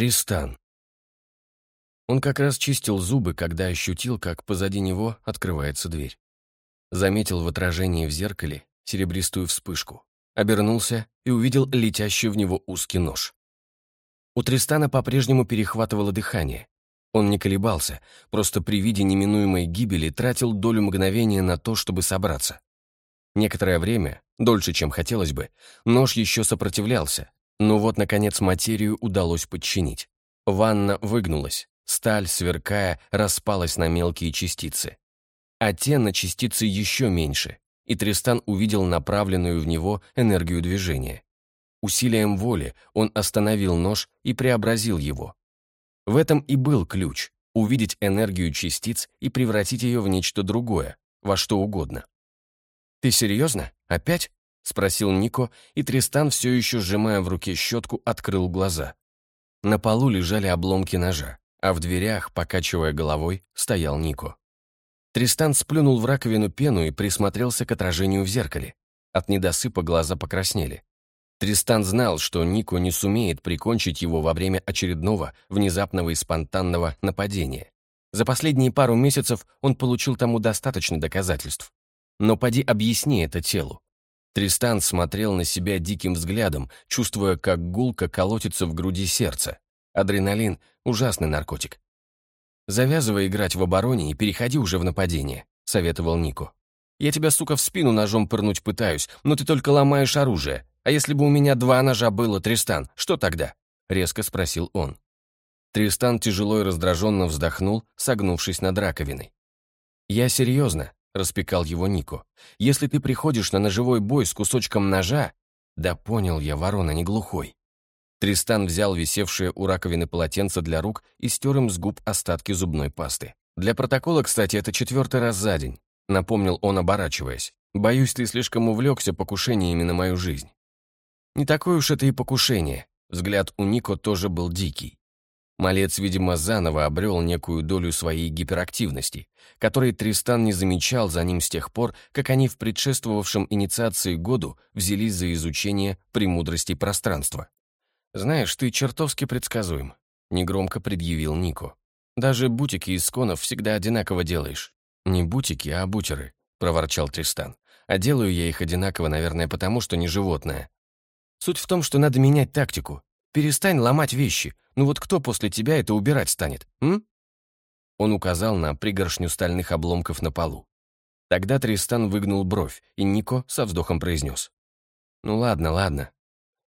Тристан. Он как раз чистил зубы, когда ощутил, как позади него открывается дверь. Заметил в отражении в зеркале серебристую вспышку. Обернулся и увидел летящий в него узкий нож. У Тристана по-прежнему перехватывало дыхание. Он не колебался, просто при виде неминуемой гибели тратил долю мгновения на то, чтобы собраться. Некоторое время, дольше, чем хотелось бы, нож еще сопротивлялся, но вот, наконец, материю удалось подчинить. Ванна выгнулась, сталь, сверкая, распалась на мелкие частицы. А те на частицы еще меньше, и Тристан увидел направленную в него энергию движения. Усилием воли он остановил нож и преобразил его. В этом и был ключ — увидеть энергию частиц и превратить ее в нечто другое, во что угодно. «Ты серьезно? Опять?» — спросил Нико, и Тристан, все еще сжимая в руке щетку, открыл глаза. На полу лежали обломки ножа, а в дверях, покачивая головой, стоял Нико. Тристан сплюнул в раковину пену и присмотрелся к отражению в зеркале. От недосыпа глаза покраснели. Тристан знал, что Нико не сумеет прикончить его во время очередного, внезапного и спонтанного нападения. За последние пару месяцев он получил тому достаточно доказательств. Но поди объясни это телу. Тристан смотрел на себя диким взглядом, чувствуя, как гулко колотится в груди сердце. Адреналин — ужасный наркотик. «Завязывай играть в обороне и переходи уже в нападение», — советовал Нико. «Я тебя, сука, в спину ножом пырнуть пытаюсь, но ты только ломаешь оружие. А если бы у меня два ножа было, Тристан, что тогда?» — резко спросил он. Тристан тяжело и раздраженно вздохнул, согнувшись над раковиной. «Я серьезно. — распекал его Нико. «Если ты приходишь на ножевой бой с кусочком ножа...» «Да понял я, ворона не глухой». Тристан взял висевшее у раковины полотенце для рук и стер им с губ остатки зубной пасты. «Для протокола, кстати, это четвертый раз за день», — напомнил он, оборачиваясь. «Боюсь, ты слишком увлекся покушениями на мою жизнь». «Не такое уж это и покушение». Взгляд у Нико тоже был дикий. Малец, видимо, заново обрел некую долю своей гиперактивности, которой Тристан не замечал за ним с тех пор, как они в предшествовавшем инициации году взялись за изучение премудростей пространства. «Знаешь, ты чертовски предсказуем», — негромко предъявил Нико. «Даже бутики из сконов всегда одинаково делаешь». «Не бутики, а бутеры», — проворчал Тристан. «А делаю я их одинаково, наверное, потому что не животное. Суть в том, что надо менять тактику. Перестань ломать вещи. Ну вот кто после тебя это убирать станет, м?» Он указал на пригоршню стальных обломков на полу. Тогда Тристан выгнул бровь, и Нико со вздохом произнес. «Ну ладно, ладно».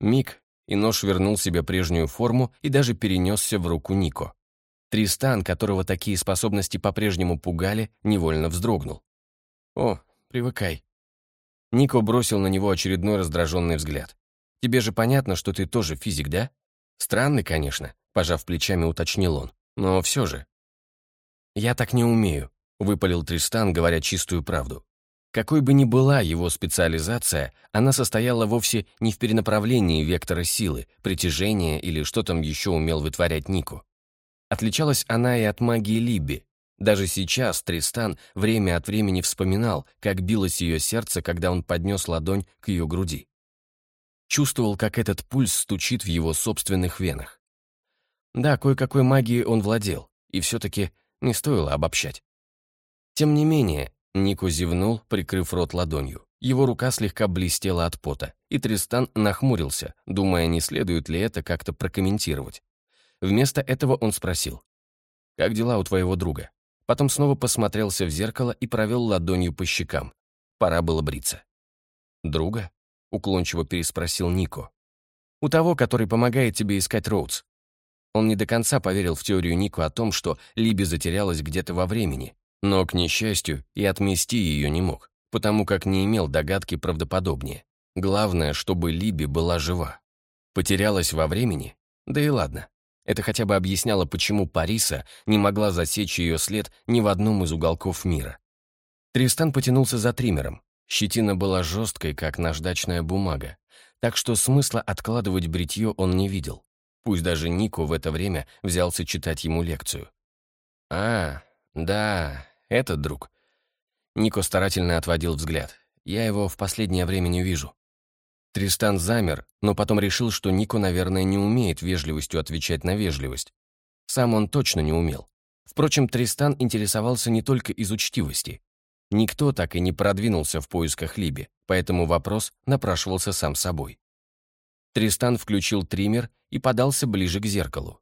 Миг, и нож вернул себе прежнюю форму и даже перенесся в руку Нико. Тристан, которого такие способности по-прежнему пугали, невольно вздрогнул. «О, привыкай». Нико бросил на него очередной раздраженный взгляд. Тебе же понятно, что ты тоже физик, да? Странный, конечно, пожав плечами, уточнил он. Но все же. Я так не умею, выпалил Тристан, говоря чистую правду. Какой бы ни была его специализация, она состояла вовсе не в перенаправлении вектора силы, притяжения или что там еще умел вытворять Нику. Отличалась она и от магии Либби. Даже сейчас Тристан время от времени вспоминал, как билось ее сердце, когда он поднес ладонь к ее груди. Чувствовал, как этот пульс стучит в его собственных венах. Да, кое-какой магией он владел, и все-таки не стоило обобщать. Тем не менее, Нико зевнул, прикрыв рот ладонью. Его рука слегка блестела от пота, и Тристан нахмурился, думая, не следует ли это как-то прокомментировать. Вместо этого он спросил. «Как дела у твоего друга?» Потом снова посмотрелся в зеркало и провел ладонью по щекам. Пора было бриться. «Друга?» — уклончиво переспросил Нико. «У того, который помогает тебе искать Роудс». Он не до конца поверил в теорию Нико о том, что Либи затерялась где-то во времени, но, к несчастью, и отмести ее не мог, потому как не имел догадки правдоподобнее. Главное, чтобы Либи была жива. Потерялась во времени? Да и ладно. Это хотя бы объясняло, почему Париса не могла засечь ее след ни в одном из уголков мира. Тристан потянулся за триммером, Щетина была жесткой, как наждачная бумага, так что смысла откладывать бритье он не видел. Пусть даже Нико в это время взялся читать ему лекцию. «А, да, этот друг». Нико старательно отводил взгляд. «Я его в последнее время не вижу». Тристан замер, но потом решил, что Нико, наверное, не умеет вежливостью отвечать на вежливость. Сам он точно не умел. Впрочем, Тристан интересовался не только из учтивости. Никто так и не продвинулся в поисках Либи, поэтому вопрос напрашивался сам собой. Тристан включил триммер и подался ближе к зеркалу.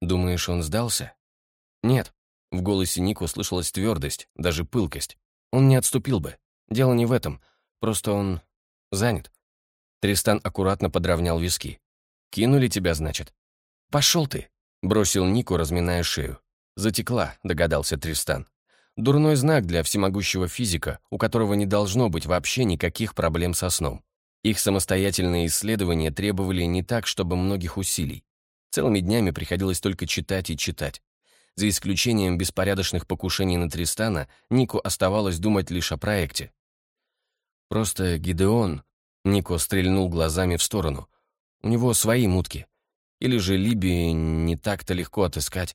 «Думаешь, он сдался?» «Нет». В голосе Нико слышалась твердость, даже пылкость. «Он не отступил бы. Дело не в этом. Просто он занят». Тристан аккуратно подровнял виски. «Кинули тебя, значит?» «Пошел ты!» — бросил Нику, разминая шею. «Затекла», — догадался Тристан. «Дурной знак для всемогущего физика, у которого не должно быть вообще никаких проблем со сном. Их самостоятельные исследования требовали не так, чтобы многих усилий. Целыми днями приходилось только читать и читать. За исключением беспорядочных покушений на Тристана, Нику оставалось думать лишь о проекте. Просто Гидеон Нико стрельнул глазами в сторону. У него свои мутки. Или же Либии не так-то легко отыскать.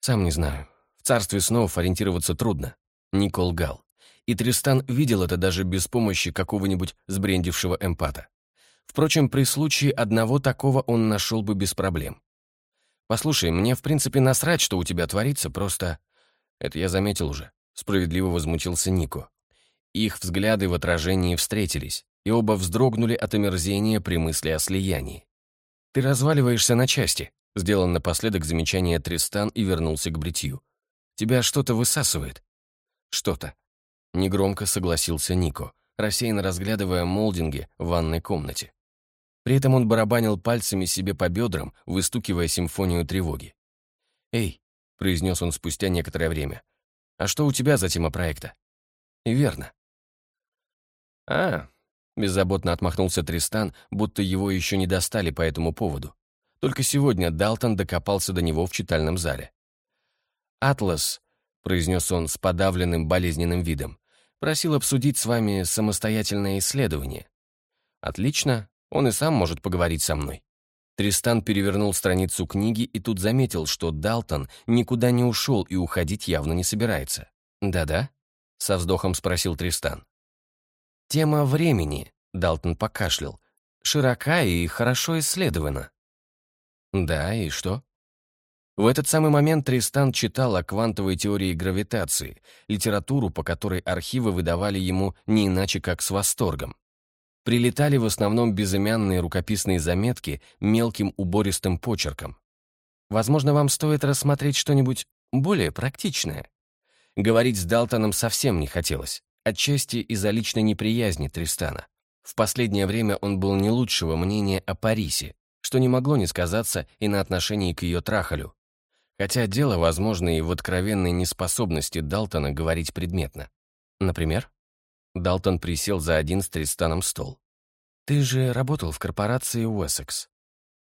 Сам не знаю. В царстве снов ориентироваться трудно. Нико лгал. И Тристан видел это даже без помощи какого-нибудь сбрендившего эмпата. Впрочем, при случае одного такого он нашел бы без проблем. «Послушай, мне в принципе насрать, что у тебя творится, просто...» «Это я заметил уже», — справедливо возмутился Нико. Их взгляды в отражении встретились и оба вздрогнули от омерзения при мысли о слиянии. «Ты разваливаешься на части», — сделал напоследок замечание Тристан и вернулся к бритью. «Тебя что-то высасывает». «Что-то». Негромко согласился Нико, рассеянно разглядывая молдинги в ванной комнате. При этом он барабанил пальцами себе по бедрам, выстукивая симфонию тревоги. «Эй», — произнес он спустя некоторое время, «а что у тебя за тема проекта?» «Верно». «А, Беззаботно отмахнулся Тристан, будто его еще не достали по этому поводу. Только сегодня Далтон докопался до него в читальном зале. «Атлас», — произнес он с подавленным болезненным видом, «просил обсудить с вами самостоятельное исследование». «Отлично, он и сам может поговорить со мной». Тристан перевернул страницу книги и тут заметил, что Далтон никуда не ушел и уходить явно не собирается. «Да-да?» — со вздохом спросил Тристан. Тема времени, Далтон покашлял, широка и хорошо исследована. Да, и что? В этот самый момент Тристан читал о квантовой теории гравитации, литературу, по которой архивы выдавали ему не иначе, как с восторгом. Прилетали в основном безымянные рукописные заметки мелким убористым почерком. Возможно, вам стоит рассмотреть что-нибудь более практичное. Говорить с Далтоном совсем не хотелось. Отчасти из-за личной неприязни Тристана. В последнее время он был не лучшего мнения о Парисе, что не могло не сказаться и на отношении к ее трахалю. Хотя дело, возможно, и в откровенной неспособности Далтона говорить предметно. Например? Далтон присел за один с Тристаном стол. «Ты же работал в корпорации Уэссекс».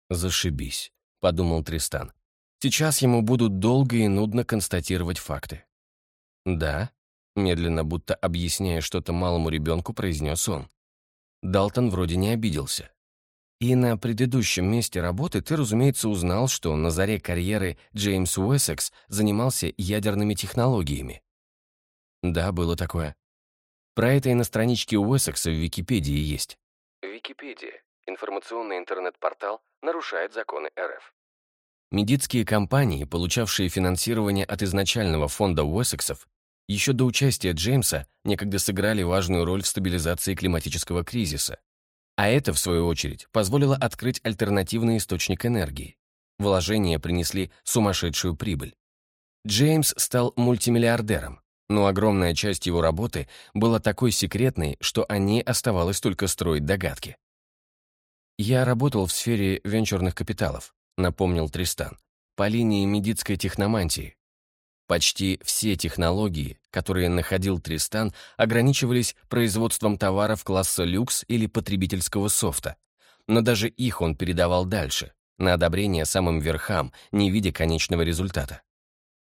«Зашибись», — подумал Тристан. «Сейчас ему будут долго и нудно констатировать факты». «Да», Медленно, будто объясняя что-то малому ребенку, произнес он. Далтон вроде не обиделся. И на предыдущем месте работы ты, разумеется, узнал, что на заре карьеры Джеймс Уэссекс занимался ядерными технологиями. Да, было такое. Про это и на страничке Уэссекса в Википедии есть. Википедия. Информационный интернет-портал нарушает законы РФ. Медицкие компании, получавшие финансирование от изначального фонда Уэссексов, еще до участия Джеймса некогда сыграли важную роль в стабилизации климатического кризиса. А это, в свою очередь, позволило открыть альтернативный источник энергии. Вложения принесли сумасшедшую прибыль. Джеймс стал мультимиллиардером, но огромная часть его работы была такой секретной, что о ней оставалось только строить догадки. «Я работал в сфере венчурных капиталов», — напомнил Тристан, по линии медицкой техномантии, Почти все технологии, которые находил Тристан, ограничивались производством товаров класса люкс или потребительского софта. Но даже их он передавал дальше, на одобрение самым верхам, не видя конечного результата.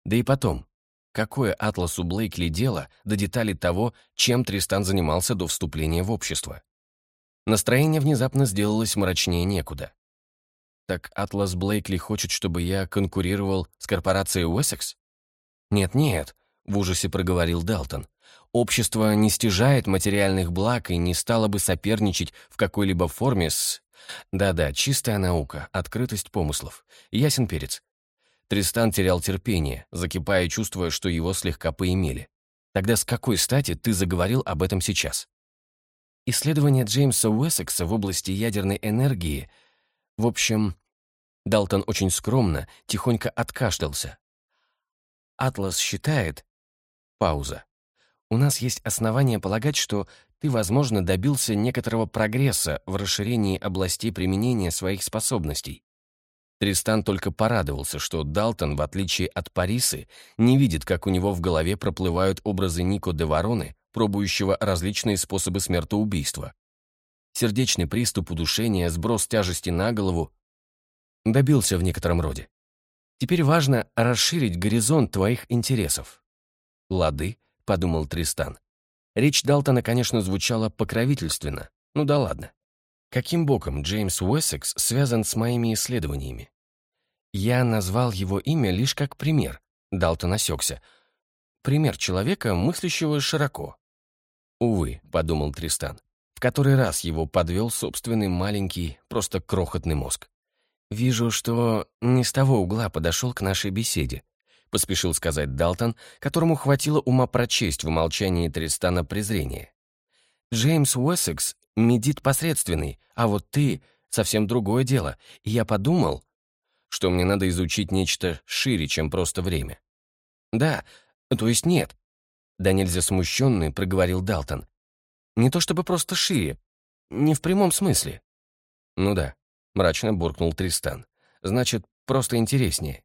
Да и потом, какое Атласу Блейкли дело до деталей того, чем Тристан занимался до вступления в общество? Настроение внезапно сделалось мрачнее некуда. Так Атлас Блейкли хочет, чтобы я конкурировал с корпорацией Уэссекс? «Нет-нет», — в ужасе проговорил Далтон. «Общество не стяжает материальных благ и не стало бы соперничать в какой-либо форме с...» «Да-да, чистая наука, открытость помыслов. Ясен перец». Тристан терял терпение, закипая, чувствуя, что его слегка поимели. «Тогда с какой стати ты заговорил об этом сейчас?» Исследования Джеймса Уэссекса в области ядерной энергии... В общем, Далтон очень скромно, тихонько откашлялся. «Атлас считает...» Пауза. «У нас есть основания полагать, что ты, возможно, добился некоторого прогресса в расширении областей применения своих способностей. Тристан только порадовался, что Далтон, в отличие от Парисы, не видит, как у него в голове проплывают образы Нико де Вороны, пробующего различные способы смертоубийства. Сердечный приступ, удушение, сброс тяжести на голову. Добился в некотором роде. Теперь важно расширить горизонт твоих интересов. «Лады», — подумал Тристан. Речь Далтона, конечно, звучала покровительственно. Ну да ладно. Каким боком Джеймс Уэссекс связан с моими исследованиями? Я назвал его имя лишь как пример. Далтон осекся. Пример человека, мыслящего широко. Увы, подумал Тристан. В который раз его подвел собственный маленький, просто крохотный мозг. «Вижу, что не с того угла подошел к нашей беседе», поспешил сказать Далтон, которому хватило ума прочесть в молчании Тристана презрение. «Джеймс Уэссекс медит посредственный, а вот ты — совсем другое дело. И я подумал, что мне надо изучить нечто шире, чем просто время. Да, то есть нет. Да нельзя смущенный, проговорил Далтон. Не то чтобы просто шире, не в прямом смысле. Ну да, мрачно буркнул Тристан. Значит, просто интереснее.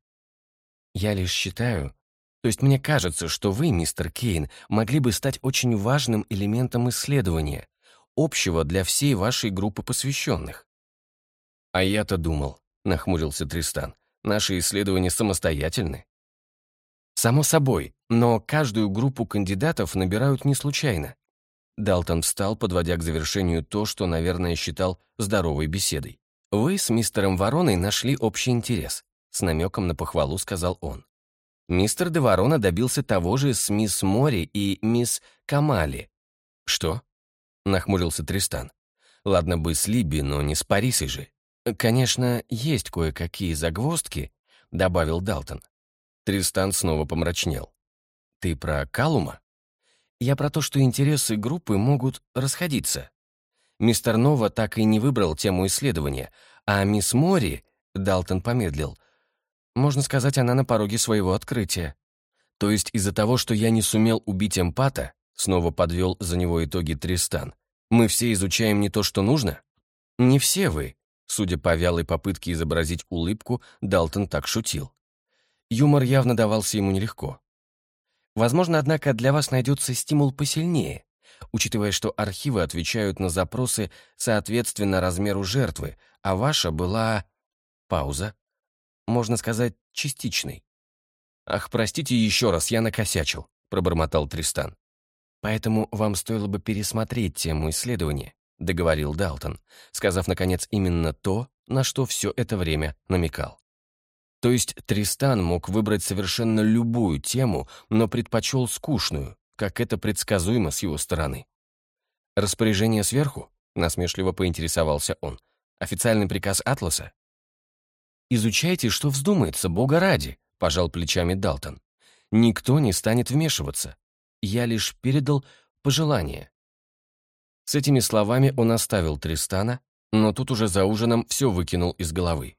Я лишь считаю, то есть мне кажется, что вы, мистер Кейн, могли бы стать очень важным элементом исследования, общего для всей вашей группы посвященных. А я-то думал, нахмурился Тристан, наши исследования самостоятельны. Само собой, но каждую группу кандидатов набирают не случайно. Далтон встал, подводя к завершению то, что, наверное, считал здоровой беседой. «Вы с мистером Вороной нашли общий интерес», — с намеком на похвалу сказал он. Мистер де Ворона добился того же с мисс Мори и мисс Камали. «Что?» — нахмурился Тристан. «Ладно бы с Либи, но не с Парисой же». «Конечно, есть кое-какие загвоздки», — добавил Далтон. Тристан снова помрачнел. «Ты про Калума?» «Я про то, что интересы группы могут расходиться. Мистер Нова так и не выбрал тему исследования, а мисс Мори, — Далтон помедлил, — можно сказать, она на пороге своего открытия. То есть из-за того, что я не сумел убить эмпата, Снова подвел за него итоги Тристан. «Мы все изучаем не то, что нужно?» «Не все вы», судя по вялой попытке изобразить улыбку, Далтон так шутил. Юмор явно давался ему нелегко. Возможно, однако, для вас найдется стимул посильнее, учитывая, что архивы отвечают на запросы соответственно размеру жертвы, а ваша была... Пауза. Можно сказать, частичной. «Ах, простите еще раз, я накосячил», — пробормотал Тристан. Поэтому вам стоило бы пересмотреть тему исследования, договорил Далтон, сказав, наконец, именно то, на что все это время намекал. То есть Тристан мог выбрать совершенно любую тему, но предпочел скучную, как это предсказуемо с его стороны. «Распоряжение сверху?» — насмешливо поинтересовался он. «Официальный приказ Атласа?» «Изучайте, что вздумается, бога ради», — пожал плечами Далтон. «Никто не станет вмешиваться я лишь передал пожелание». С этими словами он оставил Тристана, но тут уже за ужином все выкинул из головы.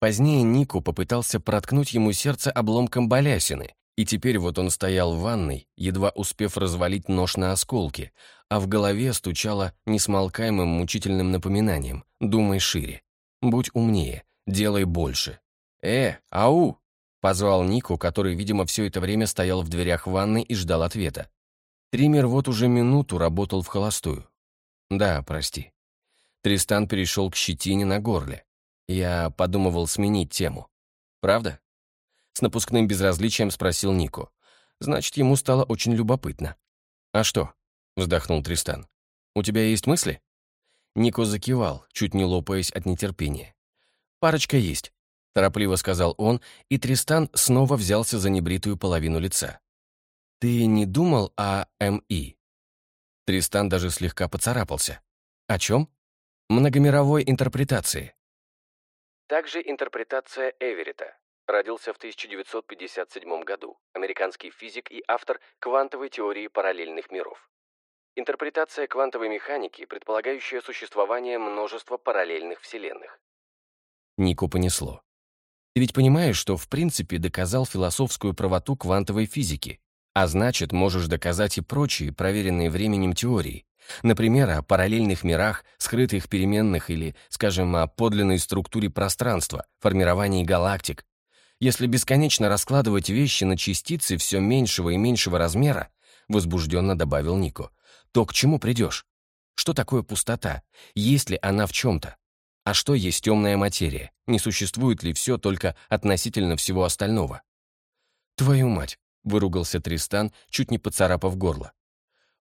Позднее Нику попытался проткнуть ему сердце обломком балясины, и теперь вот он стоял в ванной, едва успев развалить нож на осколки, а в голове стучало несмолкаемым мучительным напоминанием «Думай шире, будь умнее, делай больше». «Э, ау!» Позвал Нику, который, видимо, все это время стоял в дверях ванной и ждал ответа. Триммер вот уже минуту работал в холостую. Да, прости. Тристан перешел к щетине на горле. Я подумывал сменить тему. Правда? С напускным безразличием спросил Нику. Значит, ему стало очень любопытно. «А что?» — вздохнул Тристан. «У тебя есть мысли?» Нико закивал, чуть не лопаясь от нетерпения. «Парочка есть. — торопливо сказал он, и Тристан снова взялся за небритую половину лица. «Ты не думал о МИ?» Тристан даже слегка поцарапался. «О чем?» «Многомировой интерпретации». Также интерпретация Эверетта. Родился в 1957 году. Американский физик и автор квантовой теории параллельных миров. Интерпретация квантовой механики, предполагающая существование множества параллельных вселенных. Нику понесло. Ты ведь понимаешь, что в принципе доказал философскую правоту квантовой физики, а значит, можешь доказать и прочие, проверенные временем теории. Например, о параллельных мирах, скрытых переменных или, скажем, о подлинной структуре пространства, формировании галактик. Если бесконечно раскладывать вещи на частицы все меньшего и меньшего размера, возбужденно добавил Нико, то к чему придешь? Что такое пустота? Есть ли она в чем-то? А что есть темная материя? Не существует ли все только относительно всего остального? «Твою мать!» — выругался Тристан, чуть не поцарапав горло.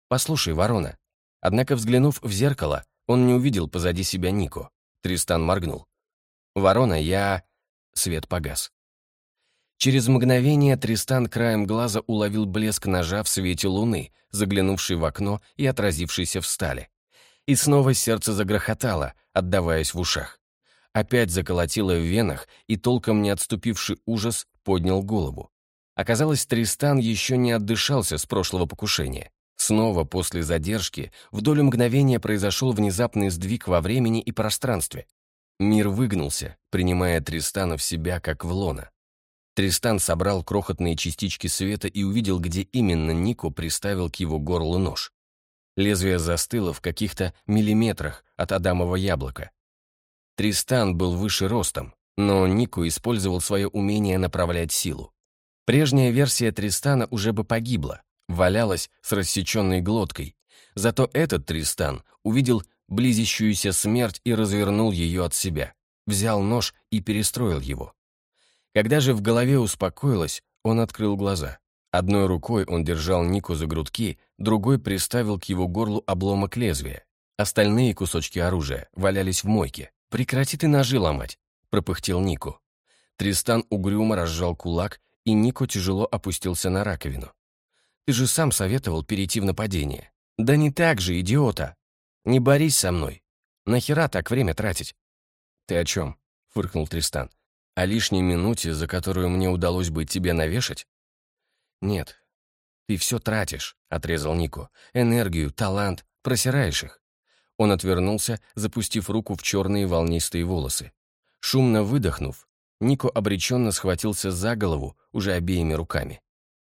«Послушай, ворона». Однако, взглянув в зеркало, он не увидел позади себя Нико. Тристан моргнул. «Ворона, я...» Свет погас. Через мгновение Тристан краем глаза уловил блеск ножа в свете луны, заглянувший в окно и отразившийся в стали. И снова сердце загрохотало, отдаваясь в ушах. Опять заколотило в венах, и толком не отступивший ужас поднял голову. Оказалось, Тристан еще не отдышался с прошлого покушения. Снова после задержки в долю мгновения произошел внезапный сдвиг во времени и пространстве. Мир выгнулся, принимая Тристана в себя как в лона. Тристан собрал крохотные частички света и увидел, где именно Нико приставил к его горлу нож. Лезвие застыло в каких-то миллиметрах от Адамова яблока. Тристан был выше ростом, но Нико использовал свое умение направлять силу. Прежняя версия Тристана уже бы погибла, валялась с рассеченной глоткой. Зато этот Тристан увидел близящуюся смерть и развернул ее от себя, взял нож и перестроил его. Когда же в голове успокоилось, он открыл глаза. Одной рукой он держал Нику за грудки, другой приставил к его горлу обломок лезвия. Остальные кусочки оружия валялись в мойке. «Прекрати ты ножи ломать!» — пропыхтел Нику. Тристан угрюмо разжал кулак, и Нико тяжело опустился на раковину. «Ты же сам советовал перейти в нападение». «Да не так же, идиота! Не борись со мной! Нахера так время тратить?» «Ты о чем?» — фыркнул Тристан. «О лишней минуте, за которую мне удалось бы тебе навешать?» «Нет, ты все тратишь», — отрезал Нико. «Энергию, талант, просираешь их». Он отвернулся, запустив руку в черные волнистые волосы. Шумно выдохнув, Нико обреченно схватился за голову уже обеими руками.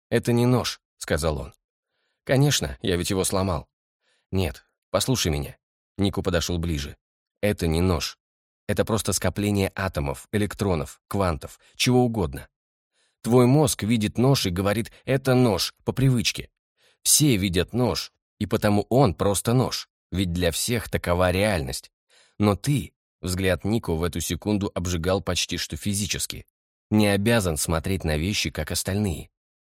«Это не нож», — сказал он. «Конечно, я ведь его сломал». «Нет, послушай меня». Нико подошел ближе. «Это не нож. Это просто скопление атомов, электронов, квантов, чего угодно. Твой мозг видит нож и говорит «это нож» по привычке. Все видят нож, и потому он просто нож, ведь для всех такова реальность. Но ты, взгляд Нико в эту секунду обжигал почти что физически, не обязан смотреть на вещи, как остальные.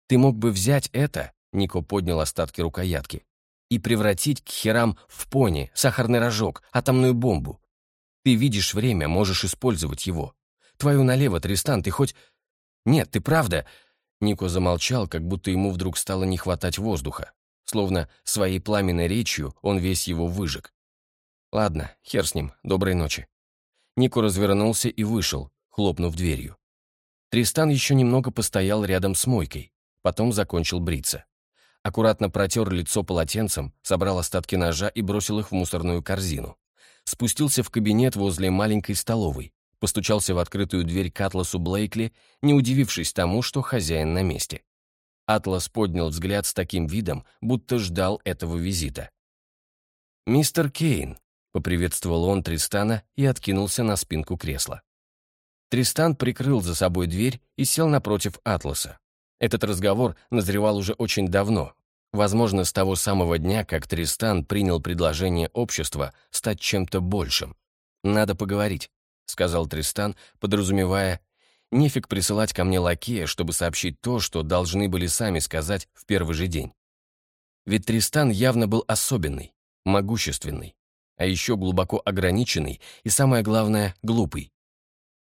Ты мог бы взять это, Нико поднял остатки рукоятки, и превратить к херам в пони, сахарный рожок, атомную бомбу. Ты видишь время, можешь использовать его. Твою налево, Тристан, ты хоть «Нет, ты правда...» Нико замолчал, как будто ему вдруг стало не хватать воздуха. Словно своей пламенной речью он весь его выжег. «Ладно, хер с ним, доброй ночи». Нико развернулся и вышел, хлопнув дверью. Тристан еще немного постоял рядом с мойкой, потом закончил бриться. Аккуратно протер лицо полотенцем, собрал остатки ножа и бросил их в мусорную корзину. Спустился в кабинет возле маленькой столовой, постучался в открытую дверь к Атласу Блейкли, не удивившись тому, что хозяин на месте. Атлас поднял взгляд с таким видом, будто ждал этого визита. «Мистер Кейн», — поприветствовал он Тристана и откинулся на спинку кресла. Тристан прикрыл за собой дверь и сел напротив Атласа. Этот разговор назревал уже очень давно, возможно, с того самого дня, как Тристан принял предложение общества стать чем-то большим. Надо поговорить. — сказал Тристан, подразумевая, «нефиг присылать ко мне лакея, чтобы сообщить то, что должны были сами сказать в первый же день». Ведь Тристан явно был особенный, могущественный, а еще глубоко ограниченный и, самое главное, глупый.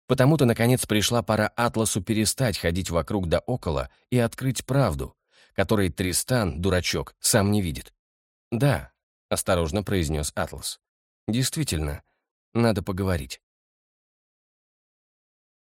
Потому-то, наконец, пришла пора Атласу перестать ходить вокруг да около и открыть правду, который Тристан, дурачок, сам не видит. «Да», — осторожно произнес Атлас. «Действительно, надо поговорить».